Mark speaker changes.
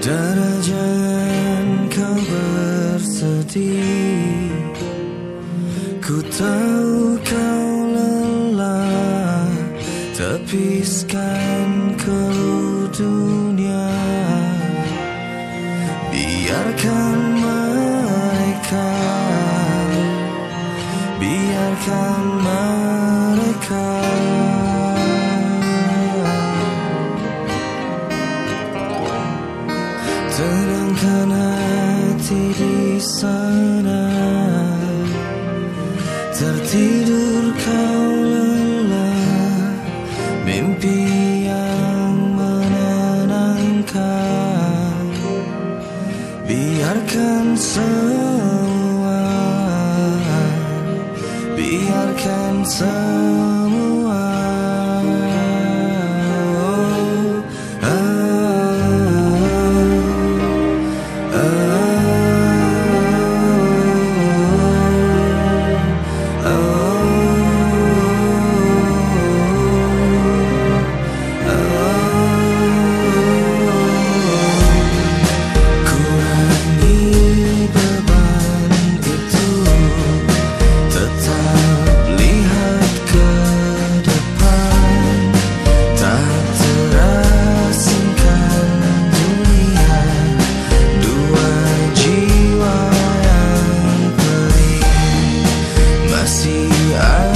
Speaker 1: jangan kau bersedih. Ku tahu kau lelah Tepiskan ke dunia. Biarkan mereka Biarkan mereka Tenangkan hati di sana. Tertidur kau lelah. Mimpi yang menenangkan. Biarkan semua. Biarkan semua I see. I